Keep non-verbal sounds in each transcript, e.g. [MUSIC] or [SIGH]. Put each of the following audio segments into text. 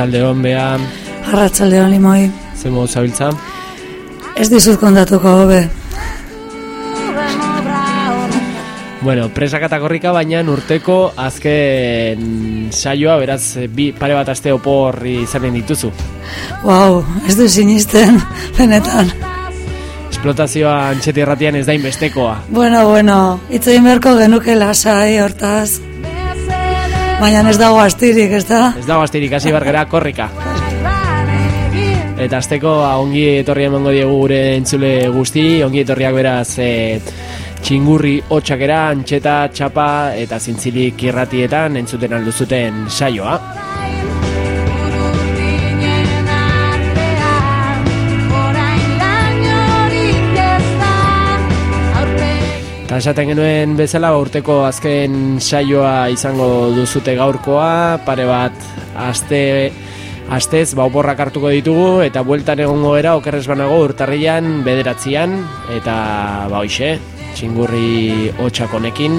Beldur Atxalde hon behan, arratsaldean limoi, zemo zabiltza. ez dizut kontatuko hobe. Bueno, presak eta korrika, baina urteko azken saioa, beraz, bi, pare bat aste opor izanen dituzu. Wow, ez du sinisten, benetan. Esplotazioa antxeti erratian ez da inbestekoa. Bueno, bueno, hitz egin beharko genuke lasai hortaz. Baina ez dago astirik, ez da? Ez dago astirik hasi bergera korrika. Eta azteko ongi etorri emango diegu gure entzule guzti, ongi etorriak beraz e, txingurri hotxakera, antxeta, txapa eta zintzilik irratietan entzuten alduzuten saioa. Esaten genuen bezala urteko azken saioa izango duzute gaurkoa, pare bat aste astez ba oporrak hartuko ditugu eta bueltan egongo era okerrez banago urtarrian bederatzian eta ba hoixe, txingurri hotxak honekin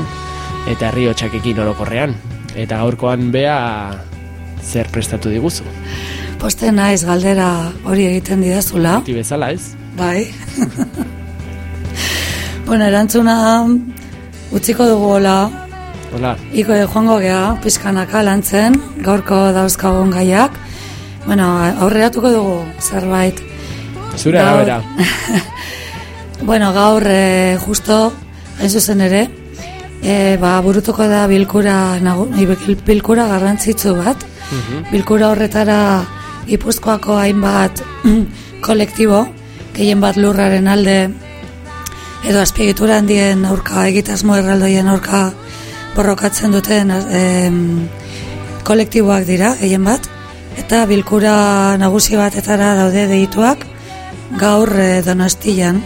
eta herri hotxakekin orokorrean. Eta gaurkoan bea zer prestatu diguzu. Poste naiz galdera hori egiten didazula. Ti bezala, ez? Bai. [LAUGHS] bueno, erantzuna utziko dugu hola. Hola, Iko joango gea, pizkanaka lantzen, gaurko dauzkagun gaiak. Bueno, aurreratuko dugu zerbait. zure Gaur- arabera. [LAUGHS] Bueno, gaur e, justo, hain zuzen ere, e, ba, burutuko da bilkura, bil- bilkura garrantzitsu bat. Bilkura horretara Gipuzkoako hainbat [CLEARS THROAT] kolektibo, gehien bat lurraren alde, edo azpiegitura handien aurka, egitasmo erraldoien aurka borrokatzen duten em, kolektiboak dira, gehien bat, eta bilkura nagusi batetara daude deituak gaur e, donostian.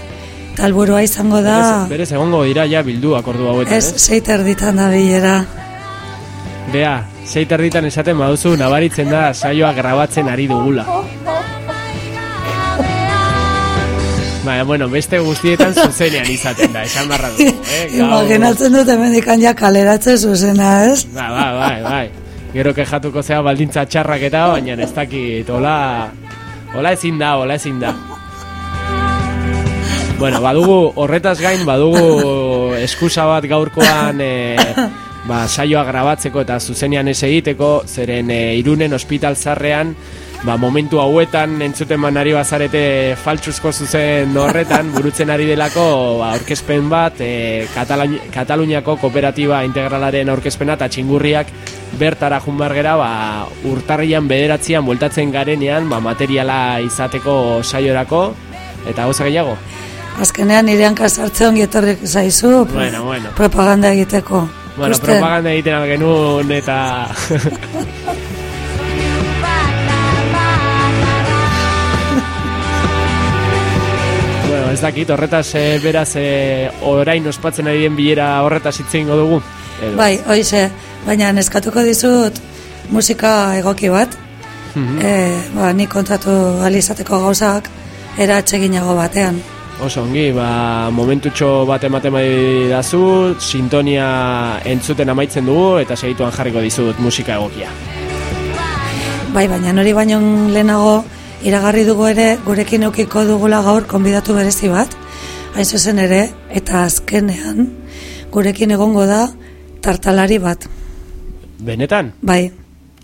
Eta helburua izango da, Berez, berez egongo dira ja bildu akordu hauetan, ez ez? seiter ditan da bilera. Bea, sei terditan esaten baduzu nabaritzen da saioa grabatzen ari dugula. Baina, bueno, beste guztietan zuzenean izaten da, esan barra dugu, eh? [LAUGHS] Imaginatzen dut hemendikan ja kaleratze zuzena, ez? Ba, ba, bai, bai. Gero kejatuko zea baldintza txarrak eta, baina ez dakit, hola... Hola ezin da, hola ezin da. Bueno, badugu, horretaz gain, badugu eskusa bat gaurkoan e, ba, saioa grabatzeko eta zuzenean ez egiteko, zeren e, irunen ospital zarrean, ba, momentu hauetan entzuten manari bazarete faltsuzko zuzen horretan, burutzen ari delako ba, aurkezpen bat, e, Katalun Kataluniako kooperatiba integralaren aurkezpena eta txingurriak bertara junbargera ba, urtarrian bederatzean bueltatzen garenean ba, materiala izateko saiorako eta gauza gehiago. Azkenean nire hanka sartze ongi etorrik zaizu Bueno, bueno. propaganda egiteko. Bueno, Ikusten. propaganda egiten algenun eta... [LAUGHS] dakit, horretaz eh, beraz eh, orain ospatzen ari den bilera horretaz hitz egingo dugu. Edo. Bai, hoize, baina eskatuko dizut musika egoki bat. Mhm. e, ba, nik kontatu alizateko gauzak era atseginago batean. Oso ongi, ba, momentutxo bat ematen bai dazu, sintonia entzuten amaitzen dugu eta segituan jarriko dizut musika egokia. Bai, baina hori baino lehenago iragarri dugu ere gurekin eukiko dugula gaur konbidatu berezi bat, hain zuzen ere, eta azkenean gurekin egongo da tartalari bat. Benetan, Bai,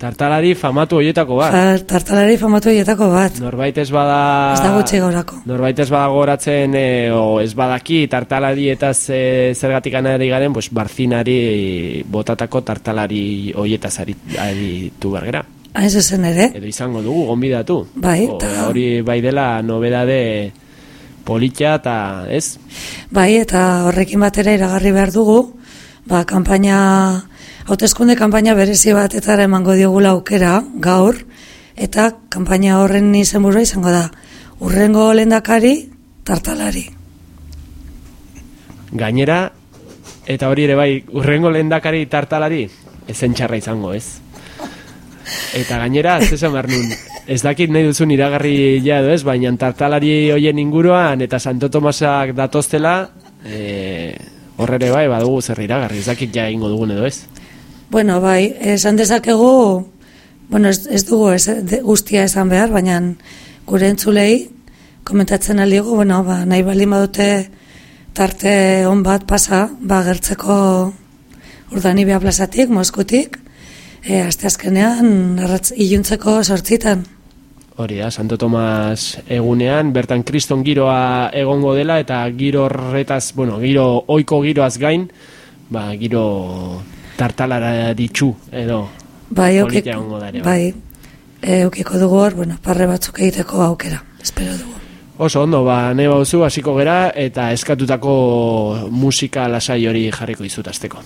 tartalari famatu hoietako bat. Tar- tartalari famatu hietako bat. Norbait ez bada... Ez da gutxi gorako. Norbait ez bada goratzen, e, o ez badaki tartalari eta ze, zergatik anari garen, pues, barzinari botatako tartalari hoietaz ari- aritu bergera. Hain zuzen ere, Edo izango dugu, gonbidatu. Bai, O, eta- hori bai dela nobedade politxa eta, ez? bai, eta horrekin batera iragarri behar dugu, ba, kanpaina, hauteskunde kanpaina berezi batetara emango diogula aukera, gaur, eta kanpaina horren izenburua izango da, urrengo lendakari, tartalari. Gainera, eta hori ere bai, urrengo lehendakari tartalari, ezen txarra izango, ez? Eta gainera, ez esan behar nun, ez dakit nahi duzun iragarri ja edo ez, baina tartalari hoien inguruan eta Santo Tomasak datoztela, e, horrere bai, badugu zer iragarri, ez dakit ja egingo dugun edo ez. Bueno, bai, esan dezakegu, bueno, ez, ez dugu ez, de, guztia esan behar, baina gure entzulei, komentatzen aldigu, bueno, ba, nahi baldin badute tarte on bat pasa, ba, gertzeko urdanibia plazatik, Moskutik, e, aste azkenean, arratz, iluntzeko sortzitan. Hori da, Santo Tomas egunean, bertan kriston giroa egongo dela, eta giro horretaz, bueno, giro, oiko giroaz gain, ba, giro tartalara ditxu, edo, Bai, Polita eukiko, egongo da ere, bai, e, eukiko dugu hor, bueno, parre batzuk egiteko aukera, espero dugu. Oso ondo, ba, nahi bauzu, hasiko gera, eta eskatutako musika lasai hori jarriko dizut azteko.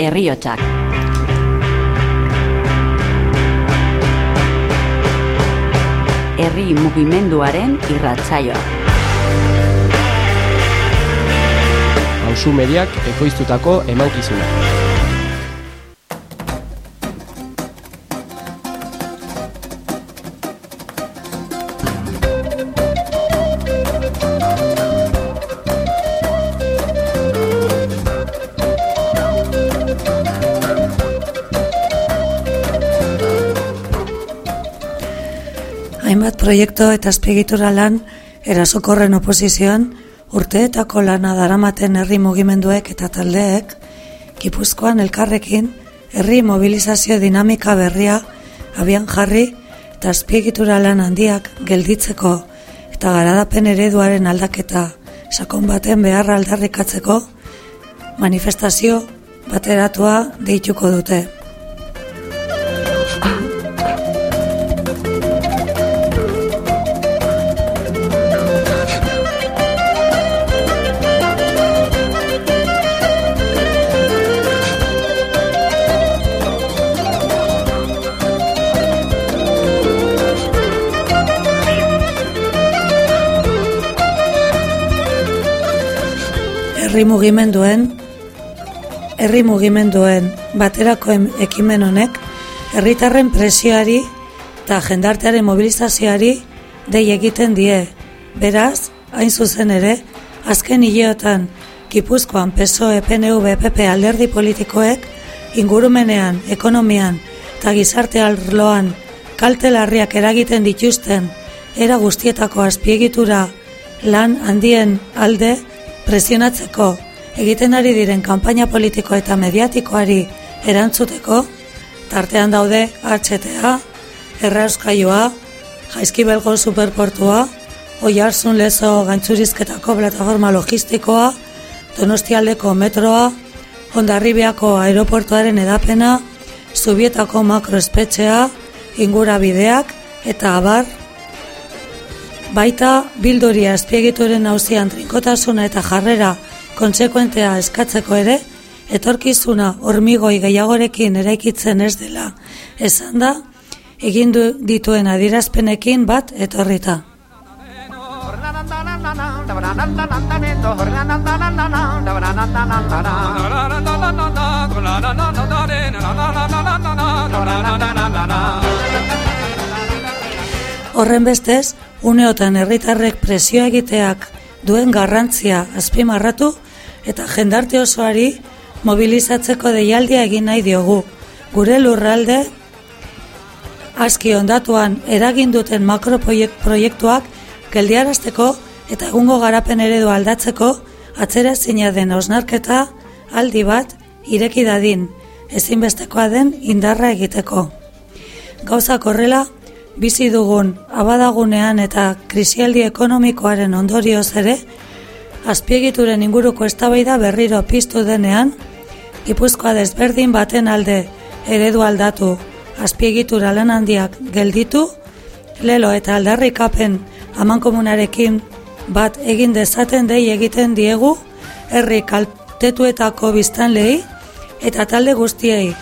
Herriotsak. Herri mugimenduaren irratsaioa. Hauzu mediak ekoiztutako emankizuna. Hainbat proiektu eta azpiegitura lan erasokorren oposizioan urteetako lana daramaten herri mugimenduek eta taldeek Gipuzkoan elkarrekin herri mobilizazio dinamika berria abian jarri eta azpiegitura lan handiak gelditzeko eta garadapen ereduaren aldaketa sakon baten beharra aldarrikatzeko manifestazio bateratua deituko dute. Herri mugimenduen herri mugimenduen baterako ekimen honek herritarren presioari eta jendartearen mobilizazioari dei egiten die. Beraz, hain zuzen ere, azken hileotan Gipuzkoan PSOE, PNV, PP alderdi politikoek ingurumenean, ekonomian eta gizarte arloan kalte larriak eragiten dituzten era guztietako azpiegitura lan handien alde presionatzeko egiten ari diren kanpaina politiko eta mediatikoari erantzuteko tartean daude HTA, Errauskaioa, Jaizkibelgo superportua, Oiartzun lezo gantzurizketako plataforma logistikoa, Donostialdeko metroa, Hondarribiako aeroportuaren edapena, Zubietako makroespetxea, ingurabideak eta abar Baita bilduria azpiegituren hauzian trinkotasuna eta jarrera kontsekuentea eskatzeko ere, etorkizuna hormigoi gehiagorekin eraikitzen ez dela, esan da, egin du dituen adierazpenekin bat etorrita. Horren bestez, uneotan herritarrek presio egiteak duen garrantzia azpimarratu eta jendarte osoari mobilizatzeko deialdia egin nahi diogu. Gure lurralde aski ondatuan eragin duten makroproiektuak geldiarazteko eta egungo garapen eredu aldatzeko atzera zina den osnarketa aldi bat ireki dadin, ezinbestekoa den indarra egiteko. Gauza korrela, bizi dugun abadagunean eta krisialdi ekonomikoaren ondorioz ere, azpiegituren inguruko eztabaida berriro piztu denean, Gipuzkoa desberdin baten alde eredu aldatu, azpiegitura lan handiak gelditu, lelo eta aldarrikapen amankomunarekin bat egin dezaten dei egiten diegu, herri kaltetuetako biztanlei eta talde guztiei,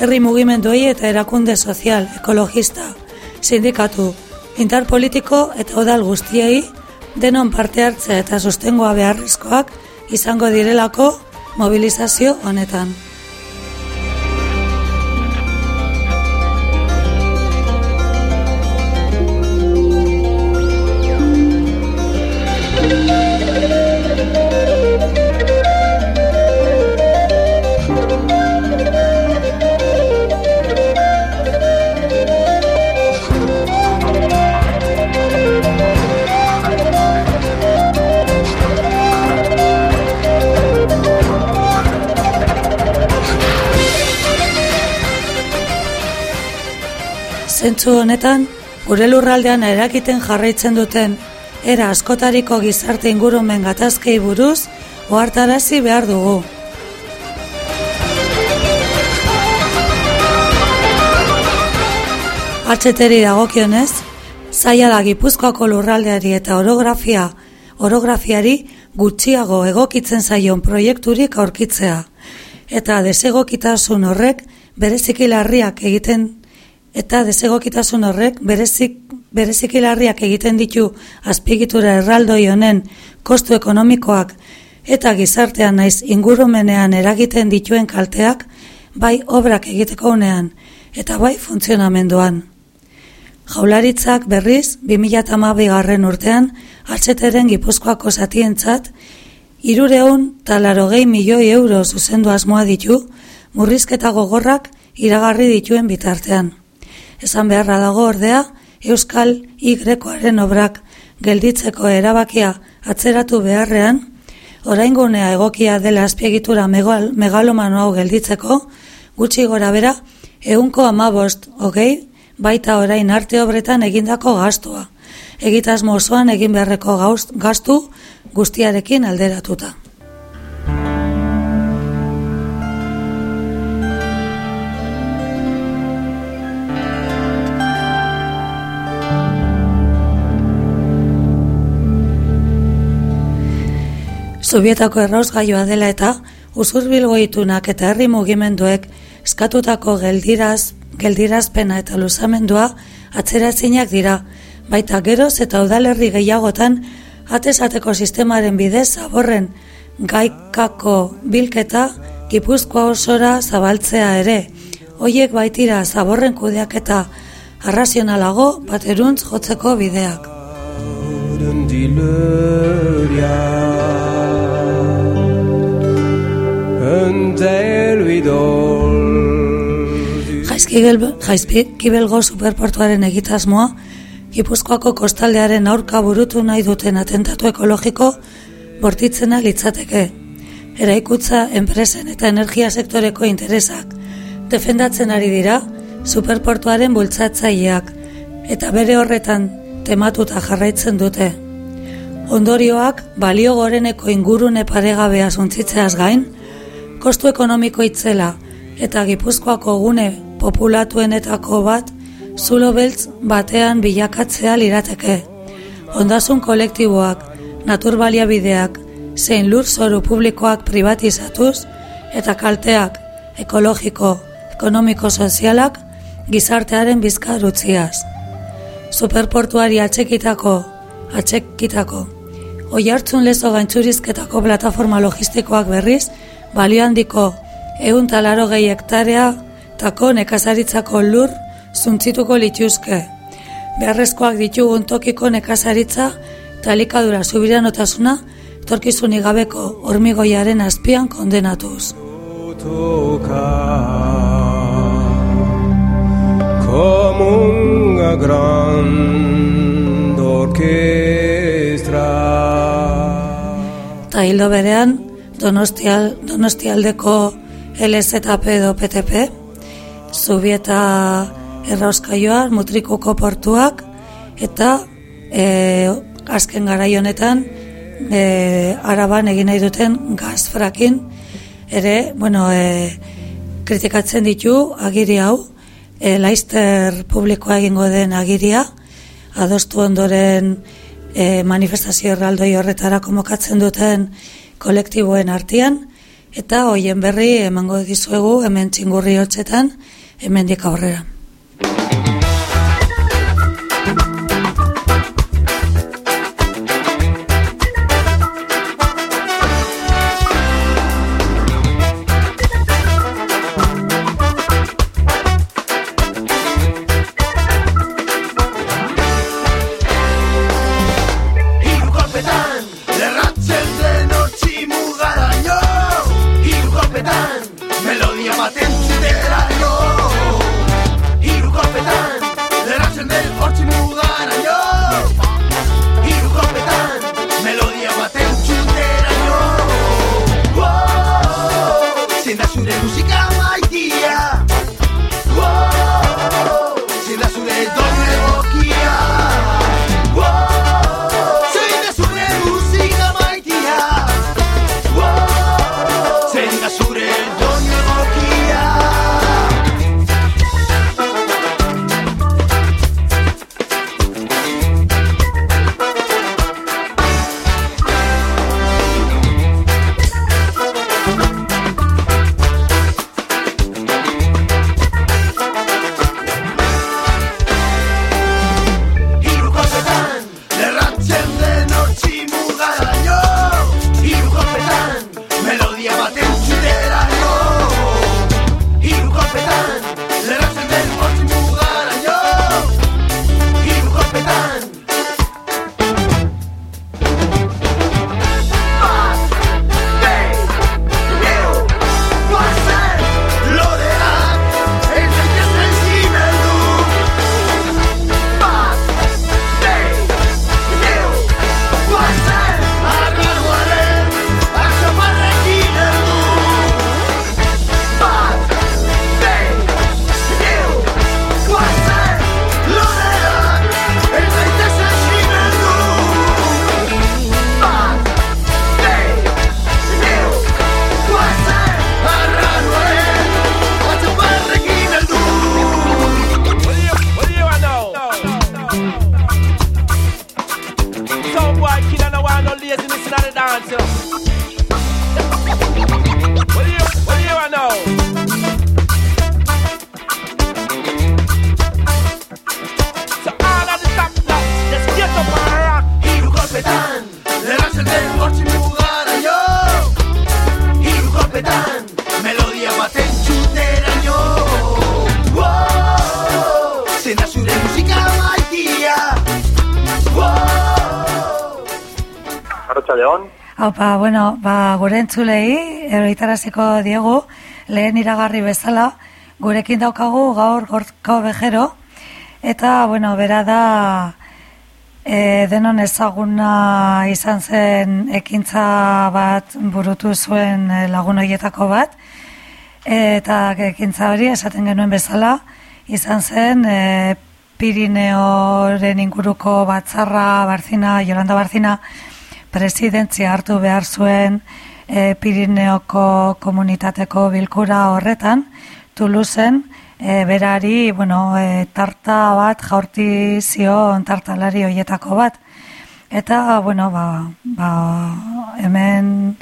herri mugimenduei eta erakunde sozial, ekologista, sindikatu, interpolitiko eta odal guztiei, denon parte hartzea eta sostengoa beharrezkoak izango direlako mobilizazio honetan. Zentzu honetan, gure lurraldean erakiten jarraitzen duten era askotariko gizarte ingurumen gatazkei buruz ohartarazi behar dugu. Atxeteri dagokionez, zaila da Gipuzkoako lurraldeari eta orografia, orografiari gutxiago egokitzen zaion proiekturik aurkitzea. Eta desegokitasun horrek bereziki larriak egiten eta desegokitasun horrek berezik bereziki larriak egiten ditu azpiegitura erraldoi honen kostu ekonomikoak eta gizartean naiz ingurumenean eragiten dituen kalteak bai obrak egiteko unean eta bai funtzionamenduan. Jaularitzak berriz 2008 garren urtean atxeteren gipuzkoako zatientzat irureun talarogei milioi euro zuzendu asmoa ditu murrizketa gogorrak iragarri dituen bitartean. Esan beharra dago ordea, Euskal Y-aren obrak gelditzeko erabakia atzeratu beharrean, oraingunea egokia dela azpiegitura megal, megalomano hau gelditzeko, gutxi gora bera, eunko amabost, hogei, baita orain arte obretan egindako gastua. Egitasmo osoan egin beharreko gauz- gastu guztiarekin alderatuta. Sobietako errausgaioa dela eta usurbilgo itunak eta herri mugimenduek eskatutako geldiraz, geldirazpena eta luzamendua atzeraezinak dira, baita geroz eta udalerri gehiagotan atesateko sistemaren bidez zaborren gaikako bilketa Gipuzkoa osora zabaltzea ere. Hoiek baitira zaborren kudeaketa arrazionalago bateruntz jotzeko bideak. Een delvidol Jaizkibel, Jaizkibelgo superportuaren egitasmoa, Gipuzkoako kostaldearen aurka burutu nahi duten atentatu ekologiko bortitzena litzateke. Eraikutza, enpresen eta energia sektoreko interesak defendatzen ari dira superportuaren bultzatzaileak eta bere horretan tematuta jarraitzen dute. Ondorioak balio goreneko ingurune paregabea suntzitzeaz gain, kostu ekonomiko itzela eta Gipuzkoako gune populatuenetako bat zulo beltz batean bilakatzea lirateke. Ondasun kolektiboak, naturbaliabideak, zein lur zoru publikoak privatizatuz eta kalteak ekologiko, ekonomiko sozialak gizartearen bizkar utziaz. Superportuari atxekitako, atxekitako, oi hartzun lezo gaintzurizketako plataforma logistikoak berriz, balio handiko eun talaro gehi hektarea tako nekazaritzako lur zuntzituko lituzke. Beharrezkoak ditugun tokiko nekazaritza eta elikadura subiranotasuna torkizunik gabeko hormigoiaren azpian kondenatuz. Unha gran orquestra. Eta hildo berean, Donostial, Donostialdeko LZP edo PTP, Zubieta errauskaioa, Mutrikuko portuak, eta e, azken garai honetan e, araban egin nahi duten gaz frakin, ere, bueno, e, kritikatzen ditu agiri hau, e, laizter publikoa egingo den agiria, adostu ondoren e, manifestazio erraldoi horretara komokatzen duten kolektiboen artean, eta hoien berri emango dizuegu hemen txingurri hotxetan, hemendik aurrera. Arratxaldeon, Haupa, bueno, ba, gure entzulei, eroitaraziko diegu, lehen iragarri bezala, gurekin daukagu gaur gorko bejero, eta, bueno, bera da, e, denon ezaguna izan zen ekintza bat burutu zuen e, lagun horietako bat, eta ekintza hori esaten genuen bezala, izan zen e, Pirineoren inguruko batzarra, Barzina, Jolanda Barzina, presidentzia hartu behar zuen e, Pirineoko komunitateko bilkura horretan, Toulouseen, e, berari, bueno, e, tarta bat jaurti zion tartalari hoietako bat. Eta, bueno, ba, ba, hemen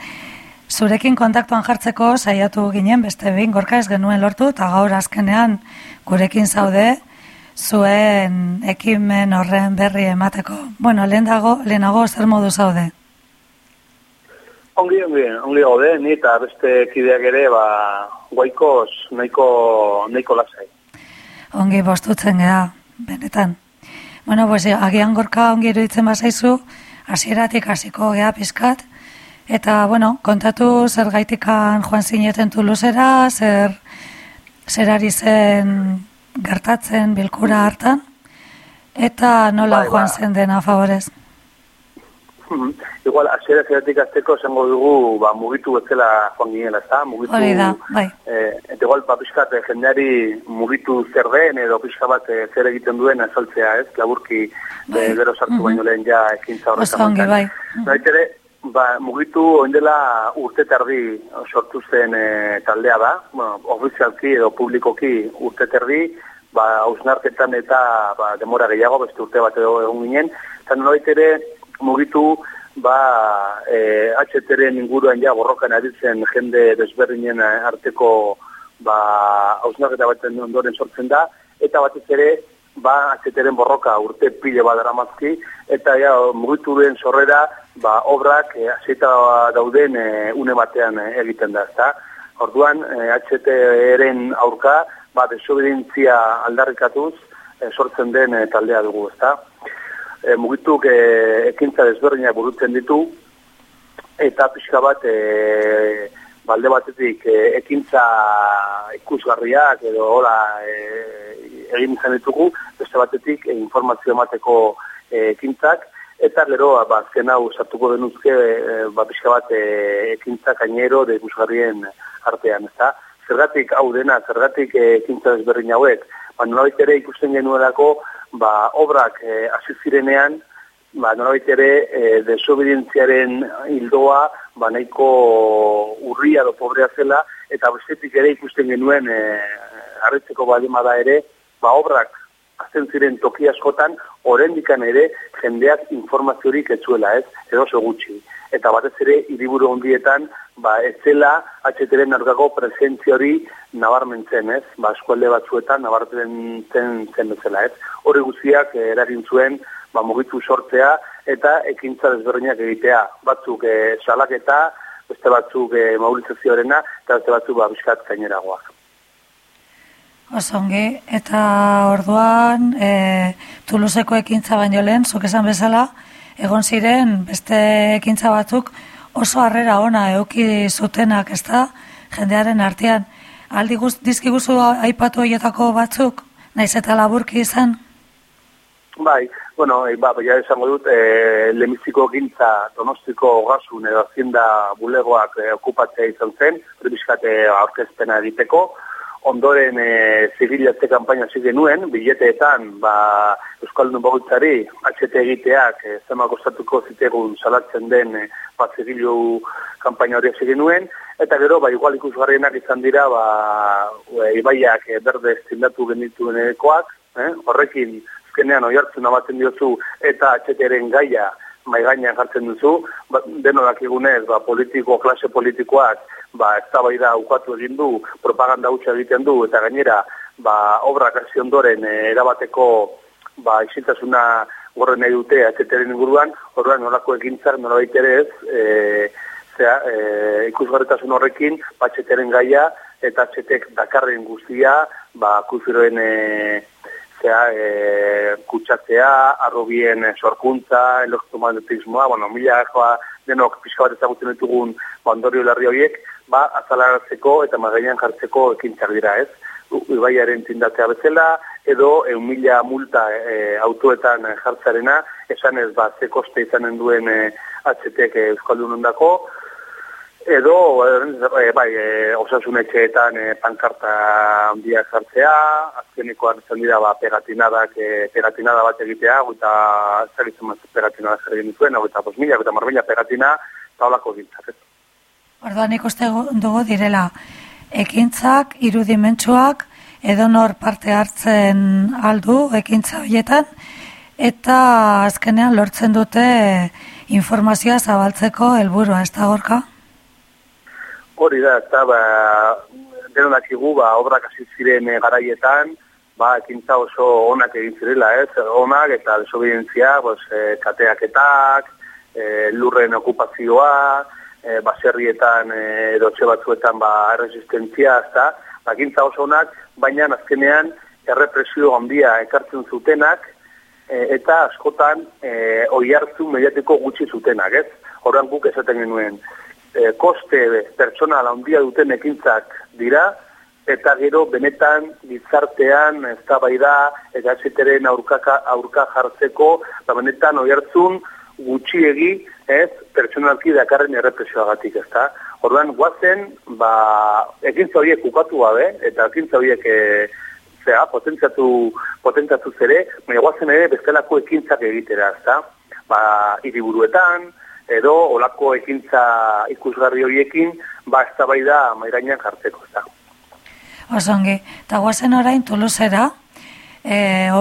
zurekin kontaktuan jartzeko saiatu ginen beste behin gorka ez genuen lortu eta gaur azkenean gurekin zaude zuen ekimen horren berri emateko. Bueno, lehen dago, lehenago zer modu zaude? Ongi, ongi, ongi gaude, ni eta beste kideak ere, ba, guaikoz nahiko, nahiko lasai. Ongi bostutzen gea, benetan. Bueno, pues, agian gorka ongi iruditzen bazaizu, hasieratik hasiko gea pizkat, eta, bueno, kontatu zer gaitikan joan zineten Toulousera, zer, zer ari zen gertatzen bilkura hartan, eta nola Bai, joan ba. zen dena favorez. Mhm. [LAUGHS] Igual, asiera zeratik azteko esango dugu, ba, mugitu bezala joan ginela, ez da? Mugitu, Hori da, bai. Eh, eta igual, ba, pixkat, eh, jendeari mugitu zer den, edo pixka bat eh, zer egiten duen azaltzea, ez? Laburki, Bai. eh, gero sartu baino lehen ja ekintza horretan. Oso bai. Bait ere, ba, mugitu oindela urte terdi sortu zen eh, taldea da, bueno, ofizialki edo publikoki urte terdi, ba, hausnarketan eta ba, demora gehiago, beste urte bat edo egon ginen, eta nolait ere mugitu ba, e, HTren inguruan ja borrokan aritzen jende desberdinen arteko ba, hausnarketa baten ondoren sortzen da, eta batez ere ba, HTren borroka urte pile bat eta ja, mugituren sorrera ba, obrak e, dauden e, une batean e, egiten da, ezta? Orduan, e, HTren aurka, ba, desobedientzia aldarrikatuz, e, sortzen den e, taldea dugu, ezta? E, mugituk e, ekintza desberdinak burutzen ditu, eta pixka bat e, balde batetik e, ekintza ikusgarriak edo hola e, egin izan ditugu, beste batetik e, informazio emateko e, ekintzak, eta gero ba, azken hau sartuko denuzke e, ba, pixka bat e, ekintzak gainero de ikusgarrien artean, ezta? Zergatik hau dena, zergatik e, ekintza desberdin hauek, ba, nolabait ere ikusten genuelako ba, obrak e, hasi zirenean, ba, nolabait ere e, desobedientziaren hildoa ba, nahiko urria edo pobrea zela, eta bestetik ere ikusten genuen e, harritzeko balima da ere, ba, obrak azten ziren toki askotan, orendikan ere jendeak informaziorik etzuela ez, edo gutxi. Eta batez ere, hiriburu hondietan, ba, ez zela HTren aurkako presentzia hori nabarmentzen ez, ba, eskualde batzuetan nabarmentzen zen bezala ez. Hori guztiak eh, eragin zuen, ba, mugitu sortzea eta ekintza desberdinak egitea. Batzuk eh, salaketa, beste batzuk eh, mobilizazioarena, eta beste batzuk ba, bizkat gaineragoak. Oso ongi, eta orduan, e, Tuluzeko ekintza baino lehen, zuk esan bezala, egon ziren beste ekintza batzuk oso harrera ona euki zutenak, ez da, jendearen artean. Aldi guz, dizkiguzu aipatu horietako batzuk, naiz eta laburki izan? Bai, bueno, e, ba, ja esango dut, e, lemiziko gintza donostiko gasun edo hazienda bulegoak e, okupatzea izan zen, bizkate aurkezpena egiteko, ondoren e, zigilatze kanpaina hasi genuen, bileteetan, ba, Euskaldun bagoitzari, HT egiteak, e, zema kostatuko zitegun salatzen den, e, ba, zigilu kanpaina hori hasi genuen, eta gero, ba, igual ikusgarrienak izan dira, ba, e, ibaiak e, berde zindatu genituenekoak, eh? horrekin, azkenean oi hartzen abatzen diozu, eta HTren gaia, mai gainean jartzen duzu, ba, denodak egunez, ba, politiko, klase politikoak, ba, ez da ukatu egin du, propaganda hutsa egiten du, eta gainera, ba, obrak hasi ondoren e, erabateko, ba, isiltasuna gorren nahi dute atxeteren inguruan, horrean nolako egintzak nolabait ere ez, e, zera, e, ikusgarritasun horrekin, batxeteren gaia, eta atxetek dakarren guztia, ba, kuziroen e, zera, e, kutsatzea, arrobien e, sorkuntza, elektromagnetismoa, bueno, mila joa denok pixka bat ezagutzen ditugun bandorio larri horiek, ba, azalaratzeko eta magainan jartzeko ekintzak dira ez. Ibaiaren tindatzea bezala, edo eun mila multa e, autoetan jartzarena, esan ez ba, ze koste izanen duen e, atzetek e, Euskaldun ondako, edo e, bai, e, osasun etxeetan e, pankarta handia jartzea, azkenikoan izan dira ba, pegatinadak, e, pegatinada bat egitea, eta zaritzen bat pegatinada zer egin dituen, eta bos mila, eta marbila pegatina, eta holako gintzak. Orduan ikuste dugu direla, ekintzak, irudimentsuak, edonor parte hartzen aldu ekintza horietan, eta azkenean lortzen dute informazioa zabaltzeko helburua ez da gorka? Hori da, eta ba, denodakigu, ba, obrak hasi ziren eh, garaietan, ba, ekintza oso onak egin zirela, ez? Onak eta desobedientzia, pues, e, kateaketak, e, lurren okupazioa, e, baserrietan e, edo etxe batzuetan ba, erresistentzia, ezta? Ba, ekintza oso onak, baina azkenean errepresio handia ekartzen zutenak, e, eta askotan e, oi hartu mediatiko gutxi zutenak, ez? Horan guk esaten genuen, e, koste pertsonal handia duten ekintzak dira, eta gero benetan gizartean eztabaida eta eseteren aurkaka aurka jartzeko eta benetan oihartzun gutxiegi, ez, pertsonalki dakarren errepresioagatik, ezta? Orduan guazen, ba, ekintza horiek ukatu gabe eta ekintza horiek e, zera, potentzatu, potentzatu zere, baina guazen ere bestelako ekintzak egitera, ezta? Ba, hiriburuetan, edo olako ekintza ikusgarri horiekin, ba, eztabaida mairainan jartzeko, ezta? Osongi, eta guazen orain e, o,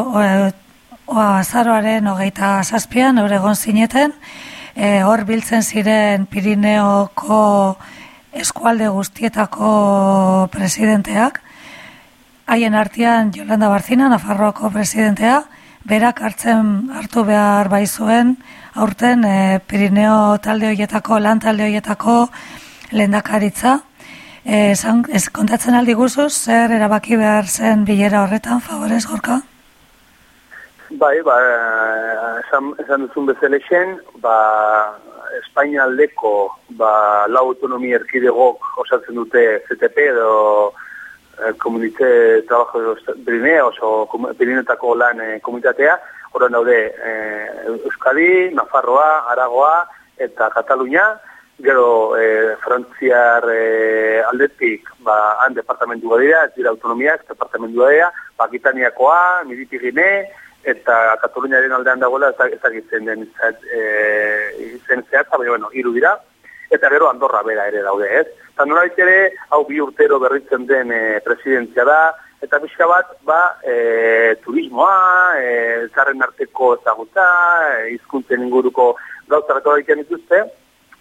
o, azaroaren hogeita zazpian, hor egon zineten, e, hor biltzen ziren Pirineoko eskualde guztietako presidenteak, haien artean Jolanda Barzina, Nafarroako presidentea, berak hartzen hartu behar bai zuen aurten e, Pirineo talde hoietako, lan talde hoietako lehendakaritza. E, zan, ez kontatzen aldi guzuz, zer erabaki behar zen bilera horretan, favorez, gorka? Bai, ba, eh, esan, esan duzun bezalexen, ba, Espainia aldeko ba, lau autonomia erkidegok osatzen dute CTP edo eh, Komunite Trabajo de Pirineos o Pirinetako lan eh, komunitatea, horren daude eh, Euskadi, Nafarroa, Aragoa eta Katalunia, gero eh, Frantziar eh, aldetik, ba, han departamentua dira, ez dira autonomiak, departamentua dira, Bakitaniakoa, Midipigine, eta Kataluniaren aldean dagoela ez dakitzen den izat, e, izen zehatza, baina bueno, hiru dira, eta gero Andorra bera ere daude, ez? Eta nolait ere, hau bi urtero berritzen den e, presidentzia da, eta pixka bat, ba, e, turismoa, e, zarren arteko ezagutza, e, hizkuntzen inguruko gauzarako egiten dituzte,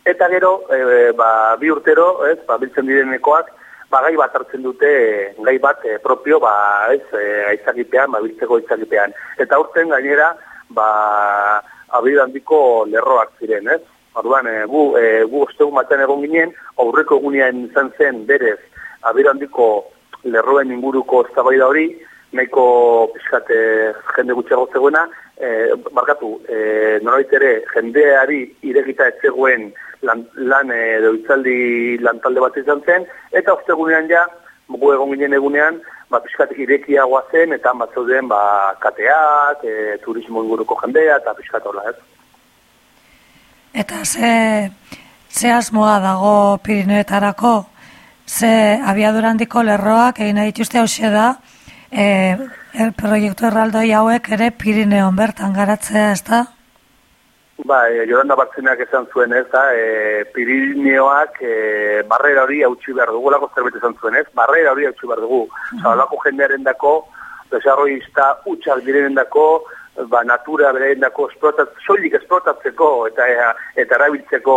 eta gero, e, ba, bi urtero, ez, ba, biltzen direnekoak, ba, gai bat hartzen dute, e, gai bat e, propio, ba, ez, e, aitzakipean, ba, biltzeko aitzakipean. Eta urten gainera, ba, abir handiko lerroak ziren, ez? Orduan, e, gu, e, gu ostegun batean egon ginen, aurreko egunean izan zen berez, abir handiko lerroen inguruko eztabaida hori, nahiko pixkat e, jende gutxiago zegoena, e, barkatu, e, nolait ere, jendeari iregita ez zegoen lan, lan e, edo itzaldi lantalde bat izan zen, eta ostegunean ja, gu egon ginen egunean, ba, pixkat irekiagoa zen, eta bat zeuden ba, kateak, e, turismo inguruko jendea, eta pixkat hola, ez? Eta ze, ze asmoa dago Pirineoetarako, ze abiadura handiko lerroak egin nahi dituzte hause da, e, el proiektu erraldoi hauek ere Pirineon bertan garatzea, ez da? Ba, e, Jolanda Bartzenak esan zuen ez da, e, Pirineoak e, barrera hori hautsi behar dugu, lako zerbait esan zuen ez, barrera hori hautsi behar dugu. Osa, lako jendearen dako, desarroista utxak direnen dako, ba, natura beraren dako, esplotat, soilik esplotatzeko eta eta erabiltzeko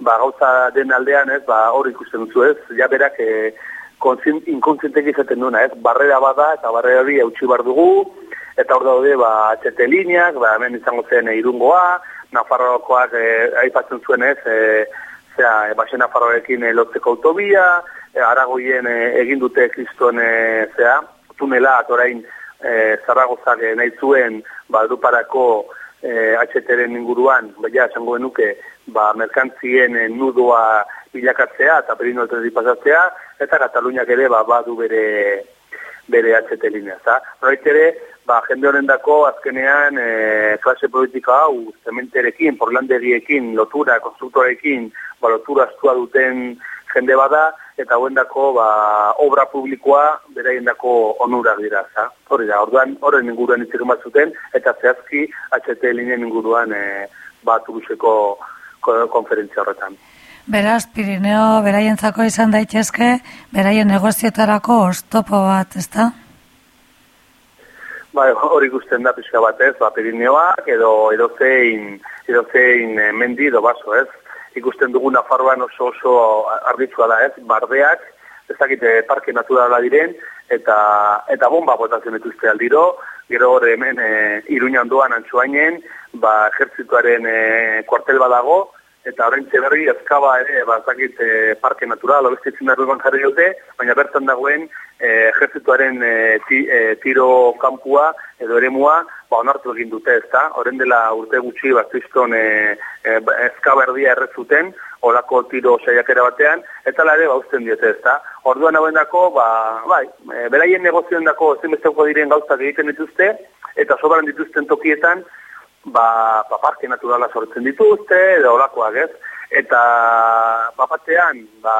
ba, gauza den aldean ez, ba, hor ikusten duzu ez, ja berak e, inkontzientek izaten duena ez, barrera bada eta barrera hori hautsi behar dugu, eta hor daude ba, HT lineak, ba, hemen izango zen e, irungoa, Nafarroakoak e, aipatzen zuen ez, e, zera, e, Baxe Nafarroarekin e, lotzeko autobia, e, Aragoien e, egin dute kriston e, zera, tunela, orain e, Zarragozak e, nahi zuen, ba, Europarako e, HT-ren inguruan, baina esango genuke, ba, merkantzien e, nudoa bilakatzea eta perinoetan pasatzea, eta Kataluniak ere ba, badu bere bere HT linea, za? Horreit ere, ba, jende honen dako, azkenean, e, klase politika hau, zementerekin, porlandegiekin, lotura, konstruktorekin, ba, lotura astua duten jende bada, eta hauen dako, ba, obra publikoa, beraien dako onurak dira, za? Hori da, orduan, horren inguruan itzik bat zuten, eta zehazki, HT lineen inguruan, e, ba, Toulouseko ko- konferentzia horretan. Beraz, Pirineo beraientzako izan daitezke, beraien negozietarako oztopo bat, ez da? Bai, hori ikusten da pixka bat ez, ba, Pirineoak edo edozein, edozein eh, mendi edo baso ez. Ikusten dugu Nafarroan oso oso argitzua da ez, bardeak, ez dakite parke naturala diren, eta eta bomba botatzen dituzte aldiro, gero hor hemen e, Iruña ondoan antxuainen, ba, ejertzituaren e, kuartel badago, eta orain berri ezkaba ere, ba, ez dakit, e, parke natural, obestitzen darruan jarri dute, baina bertan dagoen e, ejertzituaren e, ti, e, tiro kampua edo eremua, ba, onartu egin dute, ez da? Horren dela urte gutxi, bat kriston e, e, ezkaberdia errezuten, olako tiro saiakera batean, eta lare ba, usten diote, ez da? Orduan hauen dako, ba, bai, e, beraien negozioen dako ezinbesteko diren gauzak egiten dituzte, eta sobran dituzten tokietan, ba, ba parke naturala sortzen dituzte, edo olakoak, ez? Eta bapatean, ba,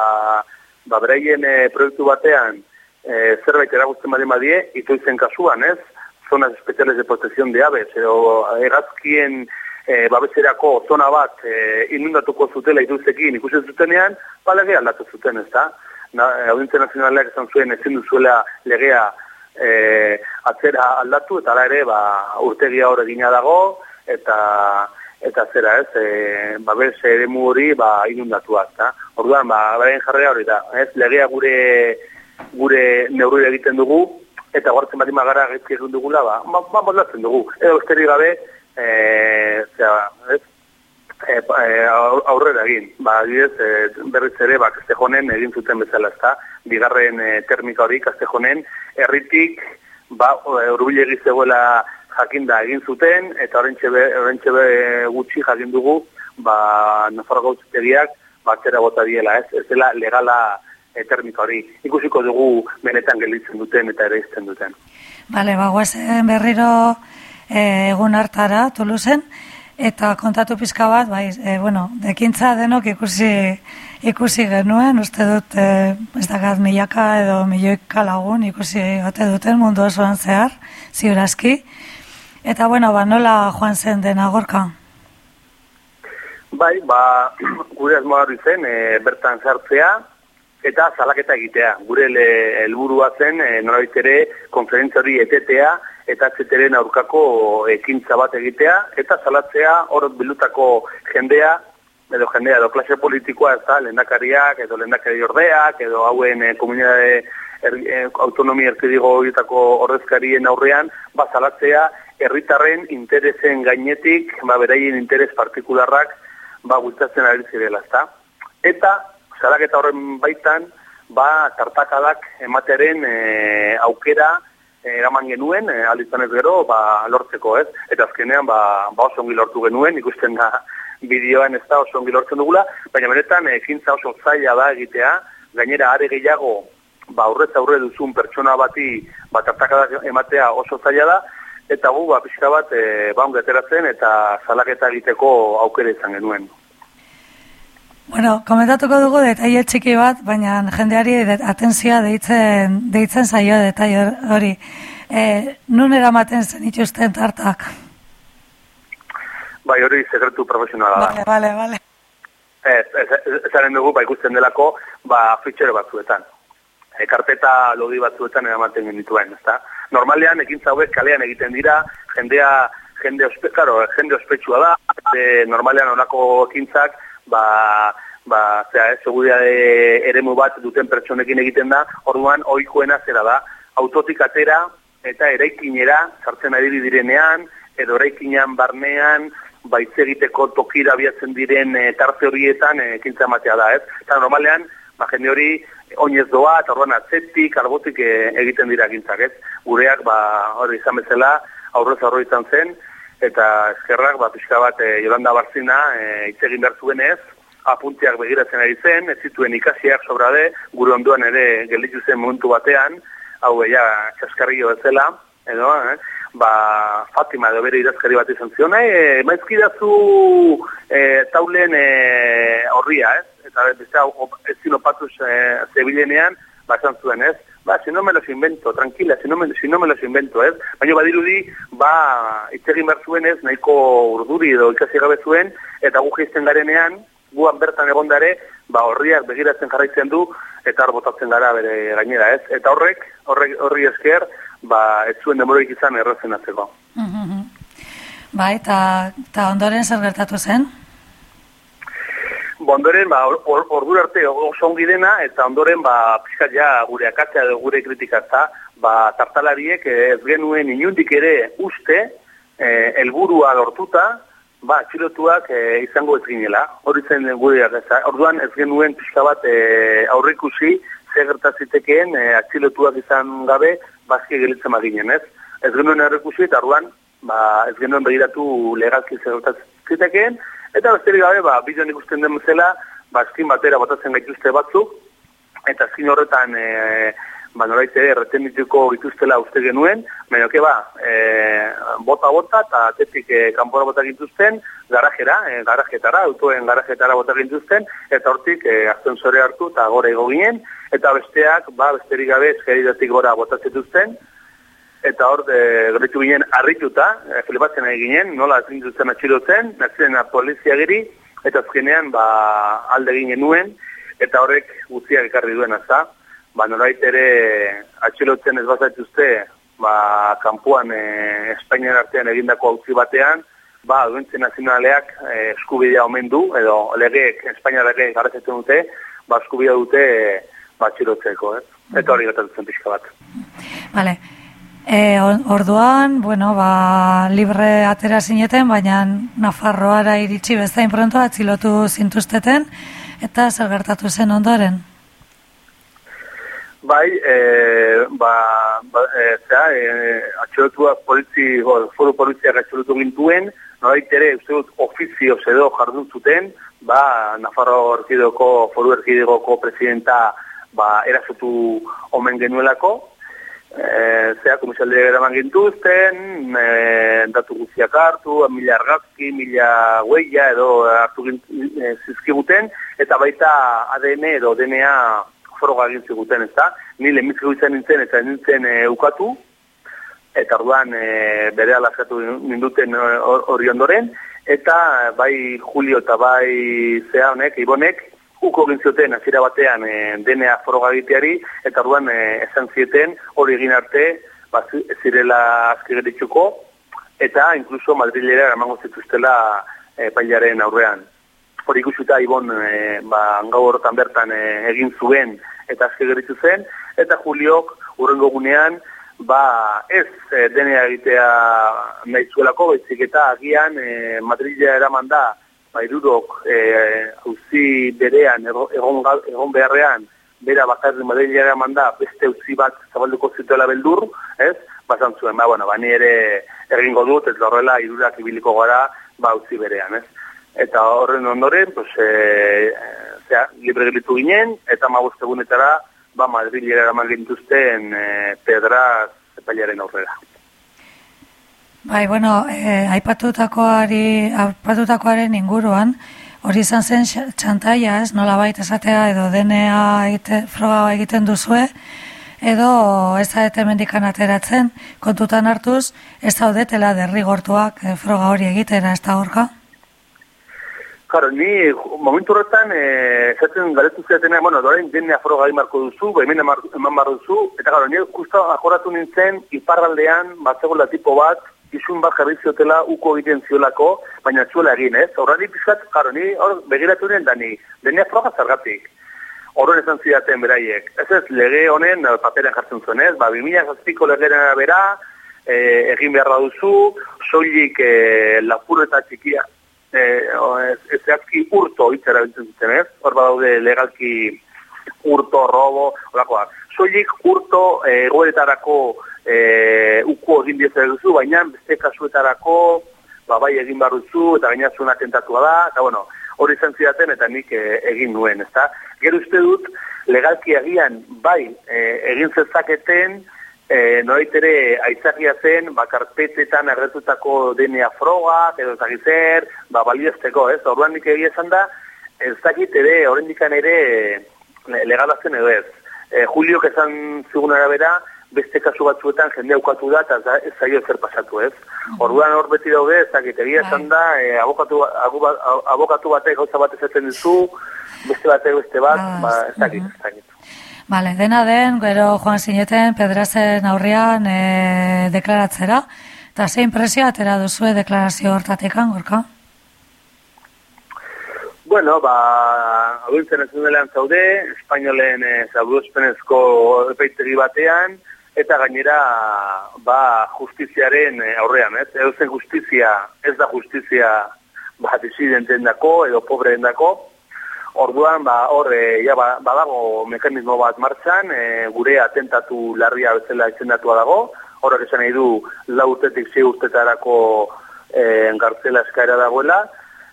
ba beraien e, proiektu batean, e, zerbait eragutzen bali badie, itoizen kasuan, ez? Zonas especiales de protección de aves, edo erazkien e, babeserako zona bat e, inundatuko zutela ituzekin ikusten zutenean, ba legea aldatu zuten, ez da? Na, Audientzia Nazionaleak esan zuen ezin duzuela legea e, atzera aldatu, eta ala ere, ba, urtegia hor egina dago, eta eta zera ez, e, babes eremu hori ba, inundatua, ezta? Orduan, ba, beraien jarrera hori da, ez, legea gure gure neurri egiten dugu, eta gortzen bat imagara egiten dugula, ba, ba, ba moldatzen dugu. Edo usteri gabe, e, zera, ez, e, aurrera egin. Ba, adibidez, e, berriz ere, ba, kastejonen egin zuten bezala, ezta? Bigarren e, termika hori kastejonen, herritik, ba, urbilegi zegoela jakinda egin zuten, eta orentxe be gutxi jakin dugu, ba, Nafarroko gautzetegiak, batzera bota diela, ez, ez dela legala termika hori. Ikusiko dugu benetan gelditzen duten eta ere izten duten. Bale, ba, guazen berriro e, egun hartara, Tuluzen, eta kontatu pizka bat, bai, e, bueno, dekintza denok ikusi ikusi genuen, uste dut, e, ez dakat milaka edo milioika lagun ikusi ote duten mundu osoan zehar, ziurazki, Eta bueno, ba, nola joan zen dena gorka? Bai, ba, [CLEARS THROAT] gure hori zen, e, bertan sartzea, eta salaketa egitea. Gure le- helburua zen, e, nolabait ere, konferentzia hori etetea, eta zeteren aurkako ekintza bat egitea, eta salatzea hor bilutako jendea, edo jendea, edo klase politikoa, ez da, lehendakariak, edo lehendakari ordeak, edo hauen e, komunidade er, e, autonomia erkidigo horietako ordezkarien aurrean, ba, salatzea herritarren interesen gainetik, ba, beraien interes partikularrak, ba, bultzatzen ari zirela, ezta? Eta, salaketa horren baitan, ba, tartakadak ematearen e, aukera e, eraman genuen, e, alitzan ez gero, ba, lortzeko, ez? Eta azkenean, ba, ba oso ongi lortu genuen, ikusten da [LAUGHS] bideoan ez da oso ongi lortzen dugula, baina benetan, ekintza oso zaila da egitea, gainera are gehiago, ba, aurrez aurre duzun pertsona bati, ba, tartakadak ematea oso zaila da, eta gu, ba, pixka bat, e, ba, eta salaketa egiteko aukera izan genuen. Bueno, komentatuko dugu detaile txiki bat, baina jendeari de, atentzioa deitzen, deitzen zaio detaile hori. E, nun eramaten zen ituzten tartak? Bai, hori sekretu profesionala da. Vale, vale, vale. Ez, ez, ez, ezaren dugu, ba, ikusten delako, ba, fitxere batzuetan. E, karpeta lodi batzuetan eramaten genituen, ezta? Normalean, ekintza hauek kalean egiten dira, jendea, jende, ospe, claro, jende ospetsua da, e, normalean onako ekintzak, ba, ba, zera, eh, seguridade eremu bat duten pertsonekin egiten da, orduan, ohikoena zera da, autotik atera, eta eraikinera, sartzen ari direnean, edo eraikinean barnean, baitz egiteko tokira abiatzen diren e, tarte horietan e, ekintza ematea da, ez? Eta normalean, ba, jende hori oinez doa, eta orduan atzetik, albotik e, egiten dira ekintzak, ez? Gureak, ba, hori izan bezala, aurrez aurro izan zen, eta eskerrak, ba, pixka bat, e, Jolanda Barzina, e, hitz egin behar zuenez, apuntiak begiratzen ari zen, ez zituen ikasiak sobrade, gure onduan ere gelditu zen momentu batean, hau ja, txaskarrio bezala, edo, eh? ba, Fatima edo bere idazkari bat izan zion, eh, maizkidazu eh, taulen eh, horria, ez? Eta beste hau, ez zinopatuz eh, zebilenean, ba, esan zuen, ez? Ba, si no me los invento, tranquila, si no me, si no me los invento, ez? Baina badirudi, ba, itzegin behar zuen ez, nahiko urduri edo ikasi gabe zuen, eta gu jizten garenean, guan bertan egondare, ba, horriak begiratzen jarraitzen du, eta hor botatzen gara bere gainera, ez? Eta horrek, horrek horri esker, ba, ez zuen demorik izan errazen atzeko. Bai, eta, eta ondoren zer gertatu zen? Ondoren, ba, or- or- ordura arte oso ongi dena, eta ondoren, ba, pixkat ja gure akatzea edo gure kritikatza, ba, tartalariek ez genuen inundik ere uste, eh, helburua lortuta, ba, txilotuak eh, izango ez ginela. Hori zen gure akatza. Orduan ez genuen pixka bat eh, aurrikusi, ze gertazitekeen eh, atxilotuak izan gabe, bazki gelitzen maginen, ez? Ez genuen aurrikusi, eta orduan, ba, ez genuen begiratu legalki zer zitekeen, eta besterik gabe, ba, bideon ikusten den bezala, ba, eskin batera botatzen gaituzte batzuk, eta eskin horretan, e, ba, noraite, erretendituko dituztela uste genuen, baina, ba, e, bota-bota, eta atetik e, kanpora bota gintuzten, garajera, e, garajetara, autoen garajetara bota gintuzten, eta hortik, e, ascensore hartu, eta gore ego ginen, eta besteak, ba, besterik gabe, eskeridatik gora botatzen dituzten, eta hor, e, gerritu ginen harrituta, e, flipatzen ari ginen, nola ezin duzen atxilotzen, nazien polizia giri, eta azkenean ba, alde ginen nuen, eta horrek guztiak ekarri duen azta. Ba, norait ere atxilotzen ez bazaituzte, ba, kanpuan e, Espainian artean egindako hauzi batean, ba, duentzen nazionaleak e, eskubidea omen du, edo legeek, Espainia legeek garrazetzen dute, ba, eskubidea dute e, ba, atxilotzeko, eh? Eta hori gatatzen pixka bat. Vale. E, orduan, bueno, ba, libre atera zineten, baina Nafarroara iritsi bezain pronto atzilotu zintuzteten, eta zer gertatu zen ondoren. Bai, e, ba, ba e, zera, e, atxilotuak polizi, o, foru poliziak atxilotu gintuen, norait ere, uste dut, ofizioz edo jardun zuten, ba, Nafarro erkideko, foru erkidegoko presidenta, ba, erasotu omen genuelako, e, zera, komisalde eraman gintuzten, e, datu guztiak hartu, mila argazki, mila huella edo hartu gint, e, zizkiguten, eta baita ADN edo DNA froga egin ziguten, ez da? Ni lehenbiziko izan nintzen eta nintzen e, ukatu, eta orduan e, bere alazatu ninduten hor- hori ondoren, eta bai Julio eta bai zea honek, Ibonek, uko egin zioten batean e, DNA froga egiteari, eta orduan e, esan zieten hori egin arte, ba, zi- zirela azki geritxuko, eta inkluso Madrilera eramango zituztela e, pailaren aurrean. Hori ikusita Ibon e, ba, gau horretan bertan e, egin zuen eta azke geritu zen, eta Juliok urrengo gunean ba, ez e, denea egitea nahi zuelako, baizik eta agian e, Madrilea eraman da ba, irurok e, auzi berean, ego- egon, egon beharrean, bera bakarri Madrilea eraman da, beste auzi bat zabalduko zituela beldur, ez? Basan zuen, ba, bueno, ba, ni ere egingo dut, ez da horrela irurak ibiliko gara, ba, auzi berean, ez? Eta horren ondoren, pues, e, zera, libre gelitu ginen, eta magoz egunetara, ba, Madrilera eraman gintuzten e, pedraz epailaren aurrera. Bai, bueno, e, aipatutakoari, aipatutakoaren inguruan, hori izan zen xa- txantaia, ez, nola esatea, edo DNA egite, froga egiten duzue, edo ez da hemendikan ateratzen, kontutan hartuz, ez daudetela derrigortuak e, froga hori egitera, ez da horka? Claro, ni momentu horretan, eh, esaten galetu ziatena, bueno, doain DNA froga marko duzu, behimen eman bar duzu, eta claro, ni justo akoratu nintzen, iparraldean, batzegoela tipo bat, isun bat jarri ziotela uko egiten ziolako, baina zuela egin, ez? Horrari pizkat, claro, ni hor begiratu nien da ni, DNA froga zergatik. Horren esan zidaten beraiek. Ez ez, lege honen eh, paperan jartzen zuen, ez? Ba, 2006ko legeren bera, eh, egin beharra duzu, soilik eh, lapur eta txikia, o, ez, ez urto hitz erabiltzen zuten, ez? Hor badaude legalki urto, robo, holakoa. Soilik urto eh, eh, uko egin duzu, baina beste kasuetarako ba, bai egin behar duzu, eta gaina zuen atentatua da, eta bueno, hori izan zidaten eta nik eh, egin nuen, ezta? Gero uste dut, legalki agian bai eh, egin zezaketen, e, norait ere aitzakia zen, ba, karpetetan erretutako DNA frogak, edo ez zer, ba, baliozteko, ez? Orduan nik egia esan da, ez dakit ere, horrendikan ere le- legala zen edo ez. E, Julio esan zigun arabera, beste kasu batzuetan jende aukatu da, eta ez- zaio zer pasatu, ez? Orduan hor beti daude, ez dakit, egia esan da, e, abokatu, abokatu batek gauza bat esaten dizu, beste batek beste bat, Ah, ba, ez dakit, ez dakit. Bale, dena den, gero joan zineten Pedrazen aurrian e, deklaratzera, eta zein presio atera duzue deklarazio hortatekan, gorka? Bueno, ba, abiltzen ez dela zaude, espainolen e, zaburuzpenezko epaitegi batean, eta gainera, ba, justiziaren eh, aurrean, ez? Edo zen justizia, ez da justizia, ba, disidenten dako, edo pobreen dako, Orduan, ba, hor, e, ja, ba, badago mekanismo bat martxan, e, gure atentatu larria bezala izendatua dago, horrek esan nahi du lau urtetik zei urtetarako e, gartzela eskaera dagoela,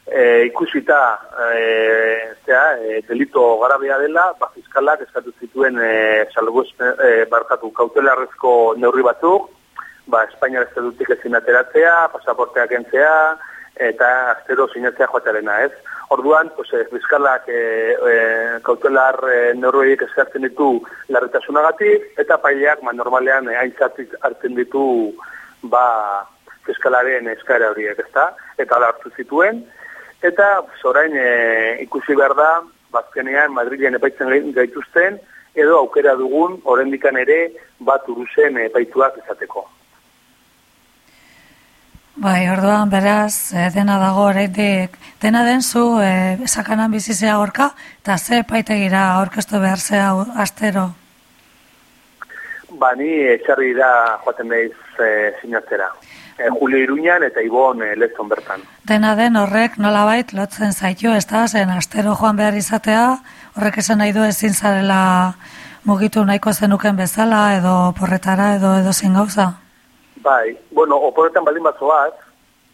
e, ikusita e, zera, e, delito garabea dela, ba, fiskalak eskatu zituen e, salgo e, barkatu kautelarrezko neurri batzuk, ba, Espainiar estadutik ezin ateratzea, pasaporteak entzea, eta astero sinatzea joatearena, ez? Orduan, pues, eh, fiskalak e, e, kautelar e, neurriek eskatzen ditu larritasunagatik, eta paileak, ma, normalean, e, aintzatik hartzen ditu, ba, fiskalaren eskaera horiek, ezta? Eta hartu zituen, eta zorain e, ikusi behar da, bazkenean Madrilen epaitzen gaituzten, edo aukera dugun, orendikan ere, bat uruzen epaituak izateko. Bai, orduan, beraz, eh, dena dago oraindik dena den zu eh, sakanan bizizea gorka, eta ze paitegira aurkeztu behar zea astero? Ba, ni etxarri da joaten naiz e, sinatzera. E, Julio Iruñan eta Ibon e, Lezon bertan. Dena den horrek nolabait lotzen zaitu, ez da, zen astero joan behar izatea, horrek esan nahi du ezin zarela mugitu nahiko zenuken bezala, edo porretara, edo edo zin gauza. Bai, bueno, oporretan baldin bat zoaz,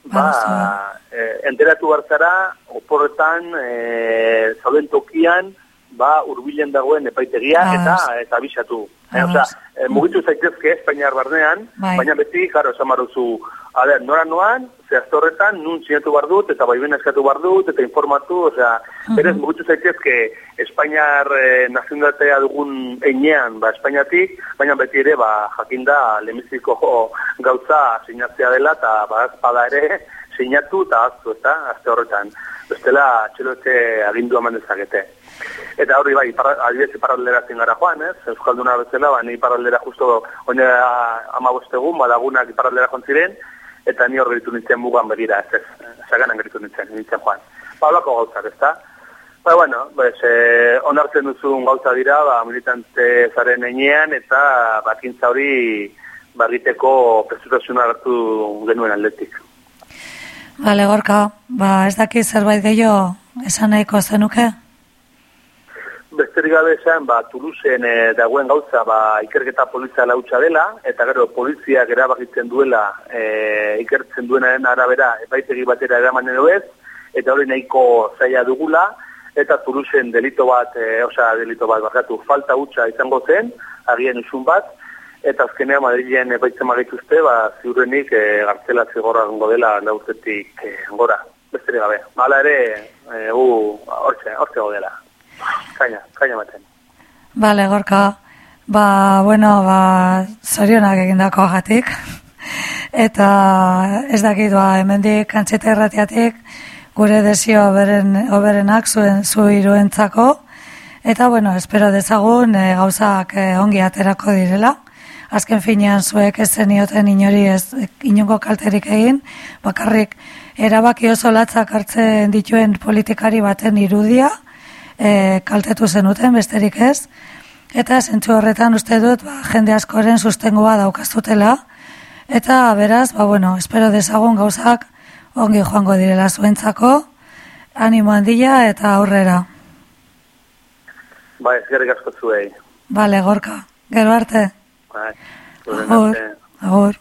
ba, Bazoaz. e, enteratu hartzara, oporretan, e, zauden tokian, ba, urbilen dagoen epaitegia, Ah, eta eta abisatu. Ah, E, osea, e, mugitu zaitezke Espainiar barnean, Bai. baina beti, jaro, esan maruzu, a ber, nora noan, zehazte horretan, nun sinatu bar dut, eta baimena eskatu bar dut, eta informatu, osea, berez, mugitu zaitezke Espainiar e, nazionalitatea dugun einean, ba, Espainiatik, baina beti ere, ba, jakinda, lemiziko gauza sinatzea dela, eta ba, bada ere, sinatu eta aztu, eta azte horretan. Bestela, txeloetxe agindu eman dezakete. Eta hori bai, para, adibidez iparraldera zin gara joan, ez? Euskalduna bezala, ba, ni iparraldera justo oine ama bostegun, badagunak iparraldera joan ziren, eta ni hor geritu nintzen mugan berira, ez ez, saganan geritu nintzen, nintzen joan. Ba, holako gauzak, ez da? Ba, bueno, pues, eh, onartzen duzun gauza dira, ba, militante zaren enean, eta bakintza hori barriteko presutasuna hartu genuen aldetik. Bale, gorka, ba, ez daki zerbait gehiago esan nahiko zenuke? Besterik gabe esan, ba, Toulouseen e, dagoen gauza, ba, ikerketa polizia lautxa dela, eta gero poliziak erabakitzen duela, e, ikertzen duenaren arabera, epaitegi batera eraman edo ez, eta hori nahiko zaila dugula, eta Toulouseen delito bat, e, osea, delito bat, bakatu, falta hutsa izango zen, agian isun bat, eta azkenean Madrilen epaitzen magituzte, ba, ziurrenik e, gartzela zigorra gongo dela laurtetik e, gora, besterik gabe. Hala ere, e, gu, hortxe, hortxe godela. Kaina, kaina baten. Bale, gorka, ba, bueno, ba, zorionak egindako agatik. [LAUGHS] Eta ez dakit, ba, hemendik antxeta erratiatik, gure desio oberen, oberenak zuen zu iruentzako. Eta, bueno, espero dezagun e, gauzak e, ongi aterako direla. Azken finean zuek ez zenioten inori ez inongo kalterik egin, bakarrik erabaki oso latzak hartzen dituen politikari baten irudia, e, kaltetu zenuten, besterik ez. Eta zentzu horretan uste dut, ba, jende askoren sustengoa daukazutela. Eta beraz, ba, bueno, espero dezagun gauzak ongi joango direla zuentzako, animo handia eta aurrera. Ba, ez gerrik asko zuei. Bale, gorka, gero arte. Bai, zuren Agur, arte. agur.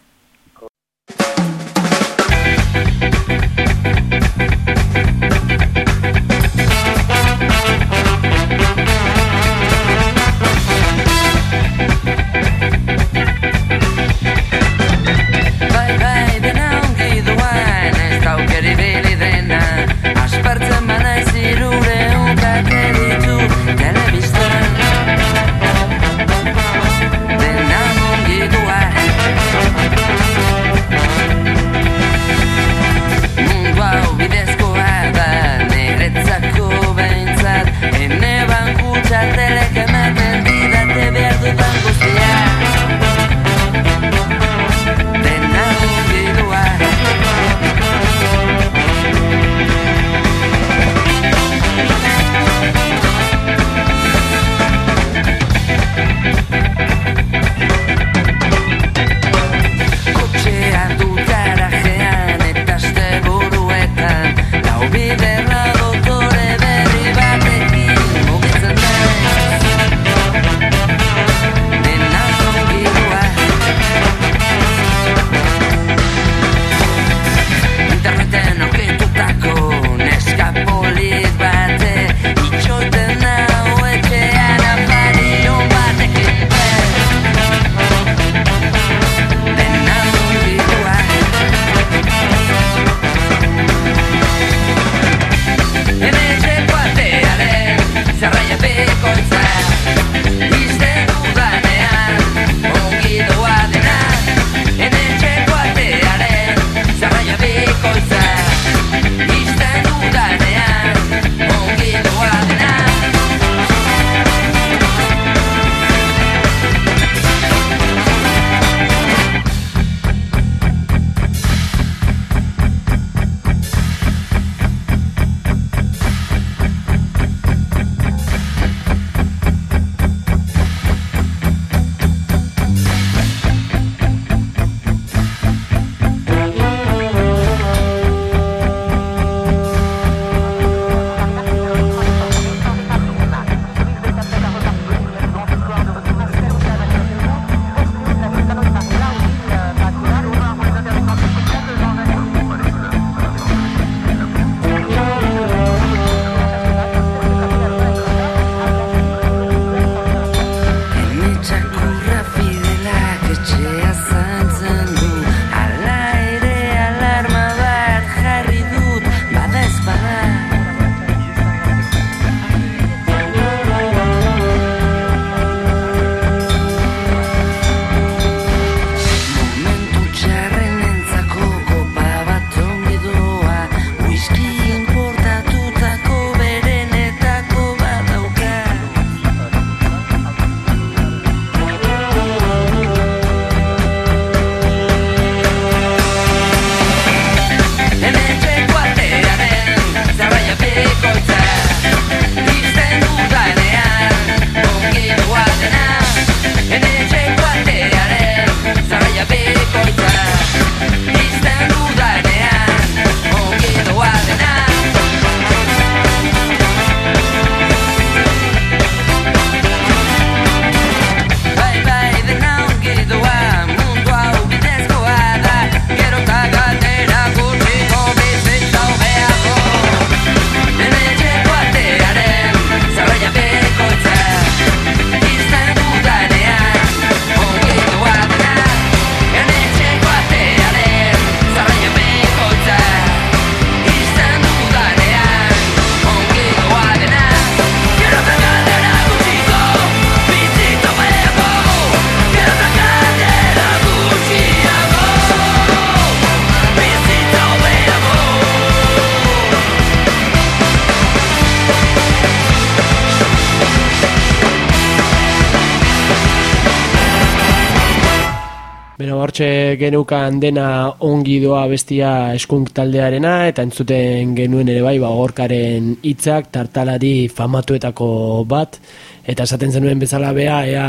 Genukan dena ongi doa bestia eskunk taldearena, eta entzuten genuen ere bai, ba, gorkaren hitzak tartalari famatuetako bat, eta esaten zenuen bezala bea, ea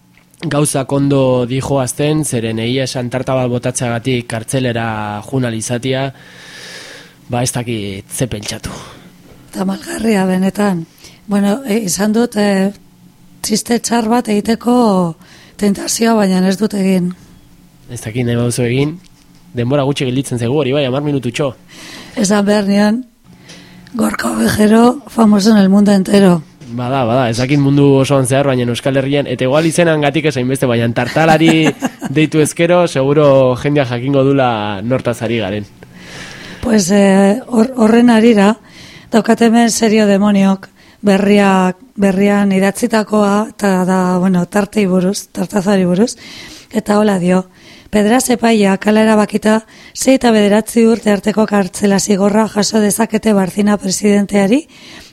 [CLEARS THROAT] gauzak ondo dijo azten, zeren egia esan tarta bat botatzeagatik kartzelera junalizatia, ba ez dakit ze pentsatu. Eta malgarria benetan. Bueno, e, izan dut e, triste txar bat egiteko tentazioa, baina ez dut egin. Ez dakit nahi bauzu egin, denbora gutxi gelditzen zego hori bai, amar minututxo. Esan behar nian, gorka ovejero famoso en el mundo entero. Bada, bada, ez dakit mundu osoan zehar, baina Euskal Herrian, eta igual izenan gatik esain beste, baina tartalari [LAUGHS] deitu ezkero, seguro jendea jakingo dula nortazari garen. Pues eh, hor- horren arira, daukatemen serio demoniok berriak, berrian idatzitakoa, eta da, bueno, tartei buruz, tartazari buruz, eta hola dio, Pedra epaia kala erabakita zei eta bederatzi urte arteko kartzela zigorra jaso dezakete Barzina presidenteari,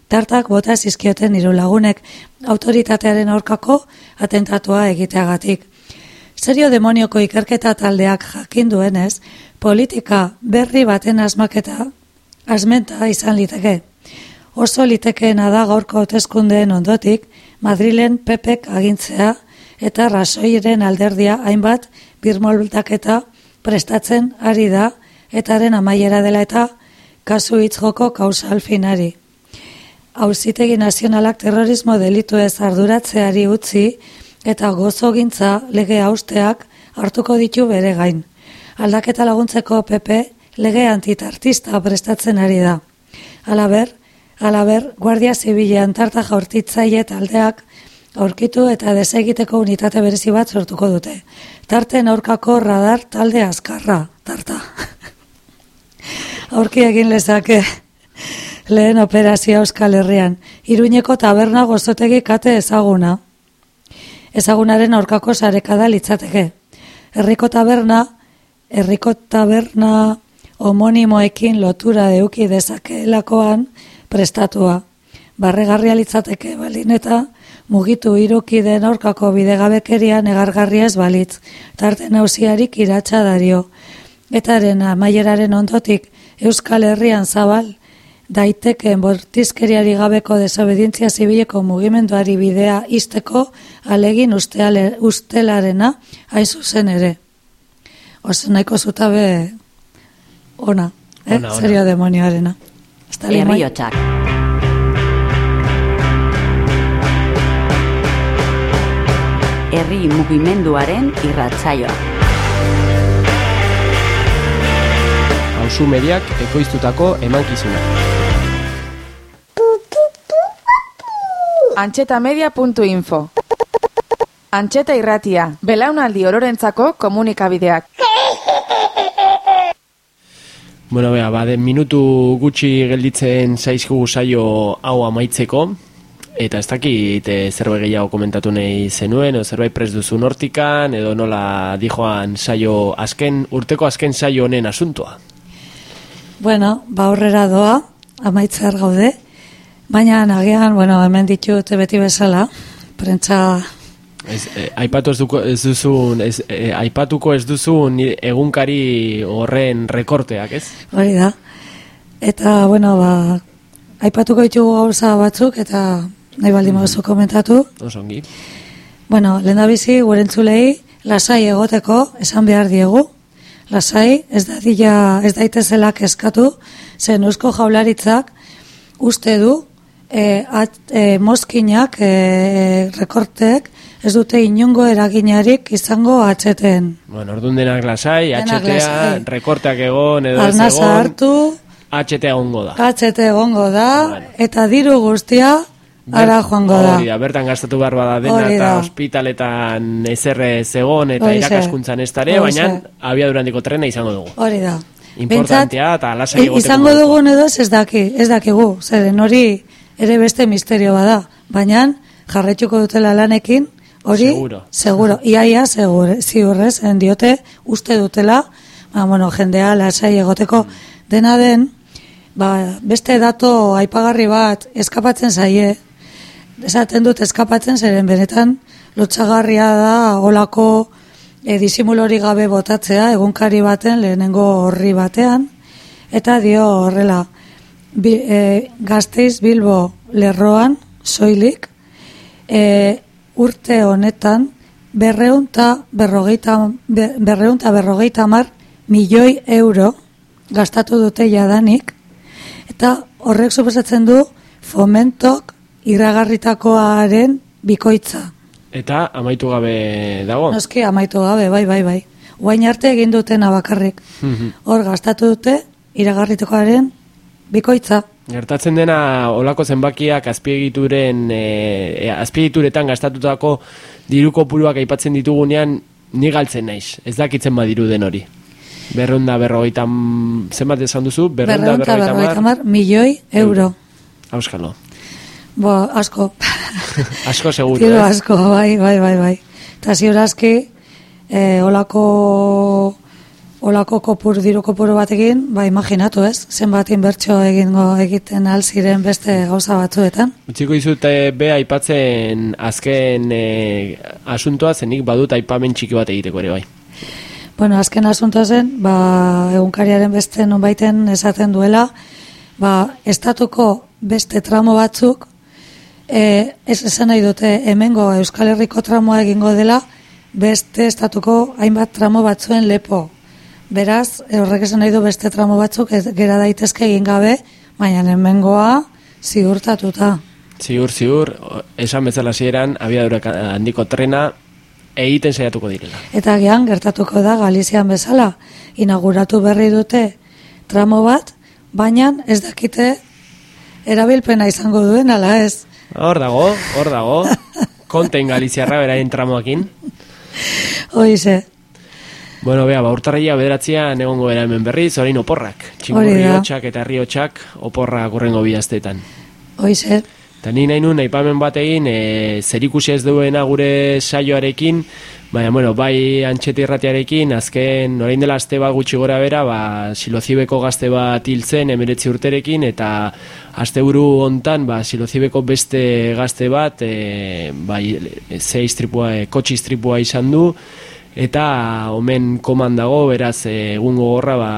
tartak bota zizkioten hiru lagunek autoritatearen aurkako atentatua egiteagatik. Serio demonioko ikerketa taldeak jakin duenez, politika berri baten asmaketa asmenta izan liteke. Oso litekeena da gaurko hauteskundeen ondotik Madrilen pepek agintzea eta rasoiren alderdia hainbat birmoldaketa prestatzen ari da etaren amaiera dela eta kasu hitz joko kausal finari. Hauzitegi nazionalak terrorismo delitu ez arduratzeari utzi eta gozogintza lege hausteak hartuko ditu bere gain. Aldaketa laguntzeko PP lege antitartista prestatzen ari da. Alaber, alaber, Guardia Zibilean tarta jaurtitzaile taldeak aurkitu eta desegiteko unitate berezi bat sortuko dute. Tarten aurkako radar talde azkarra, tarta. [LAUGHS] Aurki egin lezake lehen operazioa Euskal Herrian. Iruñeko taberna gozotegi kate ezaguna. Ezagunaren aurkako sarekada litzateke. Herriko taberna, herriko taberna homonimoekin lotura deuki dezakeelakoan prestatua. Barregarria litzateke balin eta mugitu iruki den aurkako bidegabekeria negargarria ez balitz, tarte nausiarik iratsa dario. Etaren amaieraren ondotik Euskal Herrian zabal, daiteken bortizkeriari gabeko desobedientzia zibileko mugimenduari bidea izteko alegin usteale, ustelarena hain zuzen ere. Oso nahiko zutabe ona, eh? Ona, ona. Serio demonioarena. Está Herri mugimenduaren irratsaioa. Hauzu mediak ekoiztutako emankizuna. Antxetamedia.info Antxeta irratia, belaunaldi ororentzako komunikabideak. Bueno, bea, bade, minutu gutxi gelditzen zaizkugu saio hau amaitzeko, eta ez dakit e, zerbait gehiago komentatu nahi zenuen, edo zerbait prest duzun hortikan, edo nola dijoan saio azken, urteko azken saio honen asuntoa. Bueno, ba aurrera doa, amaitzer gaude, baina nagean, bueno, hemen ditut beti bezala, prentza Ez, eh, aipatu ez, duko, ez duzun, ez, eh, aipatuko ez duzun egunkari horren rekorteak, ez? hori da. Eta, bueno, ba, aipatuko ditugu gauza batzuk, eta nahi baldin baduzu komentatu. Oso ongi. Bueno, lehen da bizi, gurentzulei, lasai egoteko, esan behar diegu, lasai, ez da dila, ez daitezela eskatu, zen eusko jaularitzak uste du, e, at, e, mozkinak, e, rekortek, ez dute inungo eraginarik izango atxeten. Bueno, orduan denak lasai, lasai. rekorteak egon, edo ez Arnasa egon, hartu, HTA ongo da. atxete egongo da, Bueno. eta diru guztia, ara joango da. Hori da, bertan gastatu behar bada dena eta ospitaletan ezerre zegon eta irakaskuntzan ez Horixe. baina abiadurandiko trena izango dugu. Hori da. Importantea eta lasai e, egoteko izango dugun edo ez daki, ez dakigu, zeren hori ere beste misterio bada, baina jarretuko dutela lanekin, hori Seguro. seguro, [LAUGHS] iaia segure, ziurrez, diote, uste dutela, ba, bueno, jendea lasai egoteko dena den, ba, beste dato aipagarri bat eskapatzen zaie, esaten dut eskapatzen zeren benetan lotxagarria da olako e, disimulori gabe botatzea egunkari baten lehenengo horri batean. Eta dio horrela bi, e, Gasteiz Bilbo lerroan soilik e, urte honetan berreun eta berrogeita, be- berreun eta berrogeita mar milioi euro gastatu dute jadanik. Eta horrek suposatzen du fomentok iragarritakoaren bikoitza. Eta amaitu gabe dago. Noski amaitu gabe, bai, bai, bai. Guain arte egin dutena bakarrik. Mhm. Hor gastatu dute iragarritakoaren bikoitza. Gertatzen dena olako zenbakiak azpiegituren e, azpiegituretan gastatutako diru kopuruak aipatzen ditugunean ni galtzen naiz. Ez dakitzen badiru den hori. Berrunda berrogeita zenbat esan duzu? Berrunda berrogeita berrogeita mar. milioi euro. Auskalo. Bo, asko. [LAUGHS] Asko seguro, Tiro ez? asko, bai, bai, bai, bai. Eta ziurazki, eh, olako, olako kopur, diru kopuru batekin, ba, imaginatu ez, zenbat inbertsio egingo egiten alziren beste gauza batzuetan. Utziko dizut eh, be aipatzen azken e, asuntoa zenik badut aipamen txiki bat egiteko ere bai. Bueno, azken asuntoa zen, ba, egunkariaren beste nonbaiten esaten duela, ba, estatuko beste tramo batzuk, e, ez esan nahi dute hemengo Euskal Herriko tramoa egingo dela, beste estatuko hainbat tramo batzuen lepo. Beraz, horrek esan nahi du beste tramo batzuk ez, gera daitezke egin gabe, baina hemengoa ziurtatuta. Ziur, ziur, esan bezala zieran, abiadura handiko trena egiten saiatuko direla. Eta gian gertatuko da Galizian bezala, inauguratu berri dute tramo bat, baina ez dakite erabilpena izango duen, ala ez. Hor dago, hor dago, konten galiziarra beraien tramoakin. Hoize, Bueno, bea, ba, urtarria bederatzean egongo bera hemen berriz, orain oporrak. Txingurri hotxak eta herri hotxak oporrak urrengo bidaztetan. hoize, Eta ni nahi nun, aipamen bat egin, e, zerikusi ez duena gure saioarekin, baina, bueno, bai antxeti irratiarekin, azken, orain dela aste bat gutxi gora bera, ba, silozibeko gazte bat hiltzen, emeretzi urterekin, eta asteburu hontan, ba, silozibeko beste gazte bat, e, bai, ze istripua, e, kotxi istripua izan du, eta omen koman dago, beraz e, egungo gorra ba,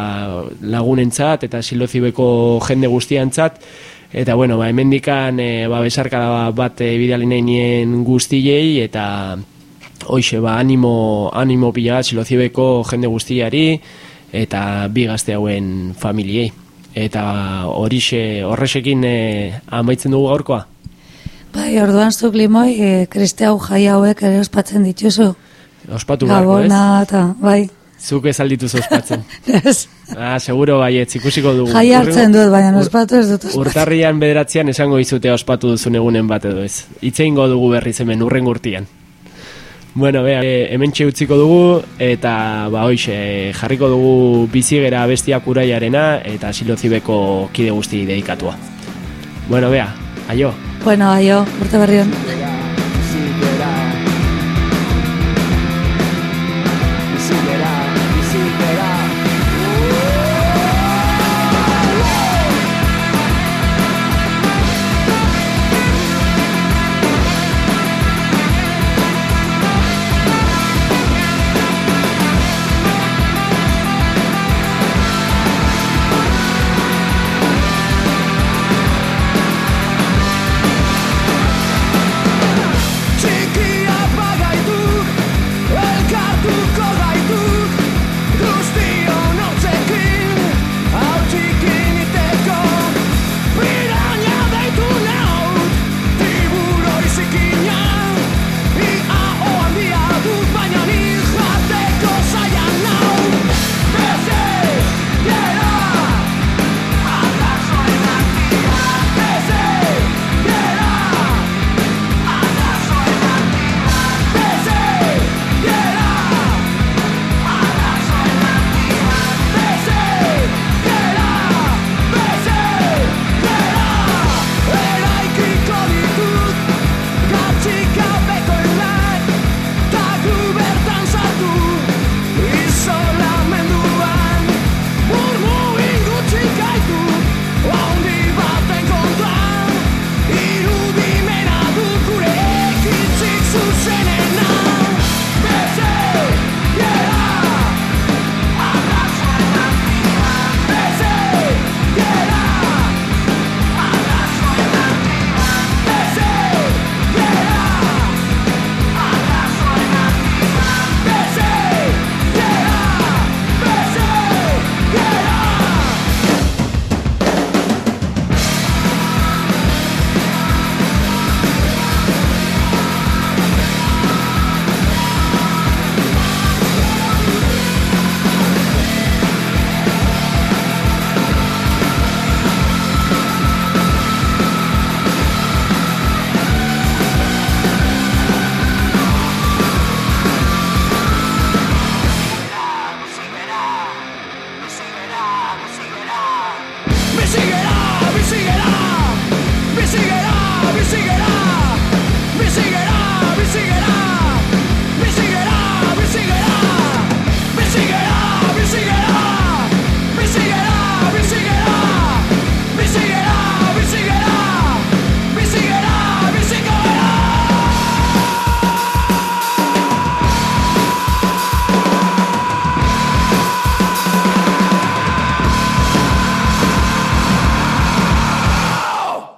lagunentzat eta silozibeko jende guztiantzat, eta bueno, ba, hemendikan e, ba, besarkada bat e, bidali nahi nien guztiei, eta hoixe, ba, animo, animo pila bat silozibeko jende guztiari, eta bi gazte hauen familiei. Eta horixe, horrexekin e, amaitzen dugu gaurkoa. bai, orduan zuk limoi, e, kristau jai hauek ere ospatzen dituzu. Ospatu beharko, ez? Gabona, eta, bai, Zuk ez aldituz ospatzen. [LAUGHS] ez, Ah, seguro baietz, ikusiko dugu. jai hartzen dut, baina ospatu ez dut ospatzen. Urtarrian bederatzean esango izute ospatu duzun egunen bat edo ez. Itzeingo dugu berriz hemen urren urtian. Bueno, bea, e, hemen utziko dugu, eta ba hoixe, jarriko dugu bizigera bestiak uraiarena, eta silozibeko kide guzti dedikatua. Bueno, bea, aio. Bueno, aio, urte berri on.